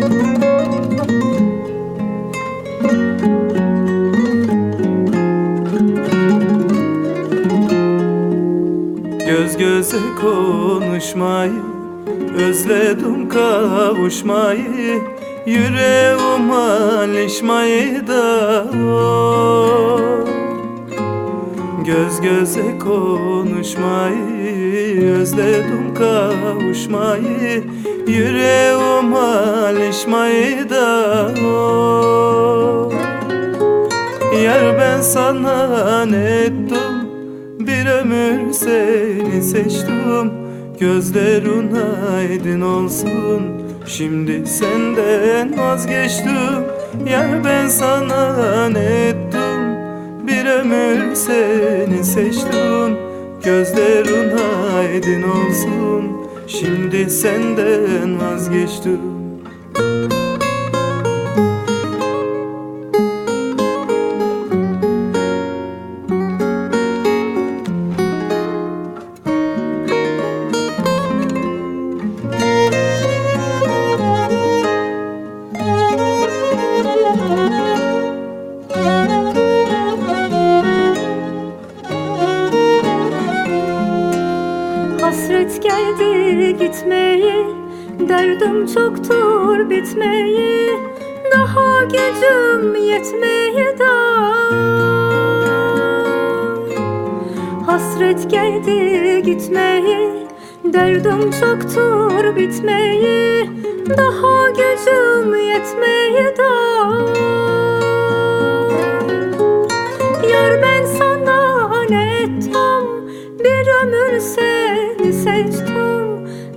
Göz göze konuşmayı Özledim kavuşmayı Yüreğim alışmayı da oh. Göz göze konuşmayı Özledim kavuşmayı. Yüreğim alışmayı da oh. Yar ben sana ne ettim? Bir ömür seni seçtim. Gözlerin aydın olsun. Şimdi senden vazgeçtim. Yar ben sana ne ettim ömür seni seçtim Gözlerin aydın olsun. Şimdi senden vazgeçtim Hasret geldi gitmeyi Derdim çoktur bitmeyi Daha gücüm yetmeyi da. Hasret geldi gitmeyi Derdim çoktur bitmeyi Daha gücüm yetmeyi da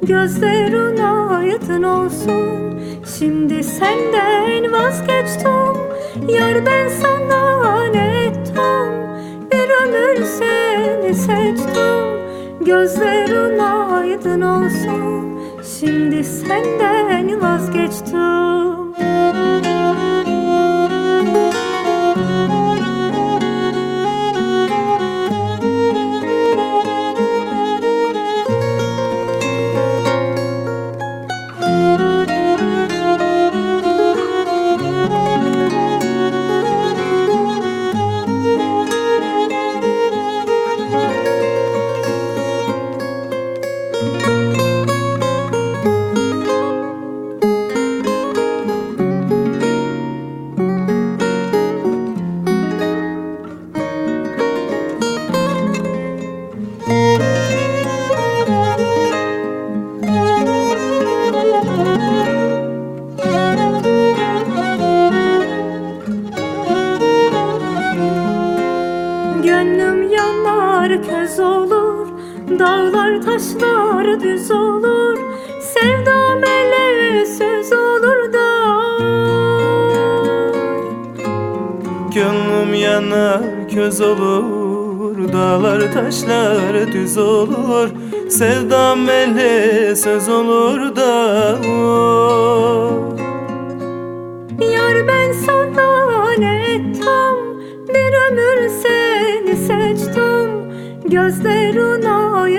seçtim Gözlerin aydın olsun. Şimdi senden vazgeçtim. Yar ben sana ne ettim Bir ömür seni seçtim. Gözlerin aydın olsun. Şimdi senden köz olur Dağlar taşlar düz olur. Sevdam ele söz olur da. Gönlüm yanar köz olur. Dağlar taşlar düz olur. Sevdam ele söz olur da. oh.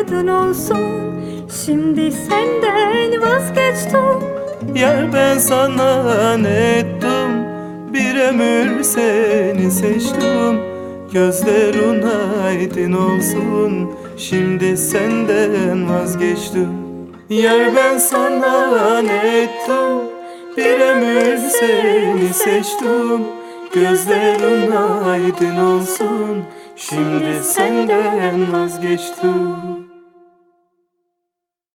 Aydın olsun. Şimdi senden vazgeçtim. Yar ben sana ne ettim Bir ömür seni seçtim. Gözlerin aydın olsun. Şimdi senden vazgeçtim. Yar ben sana ne ettim Bir ömür seni seçtim. Gözlerin aydın olsun Şimdi senden vazgeçtim